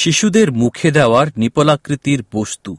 শিশুদের মুখে দেওয়ার নিপলাকৃতির বস্তু।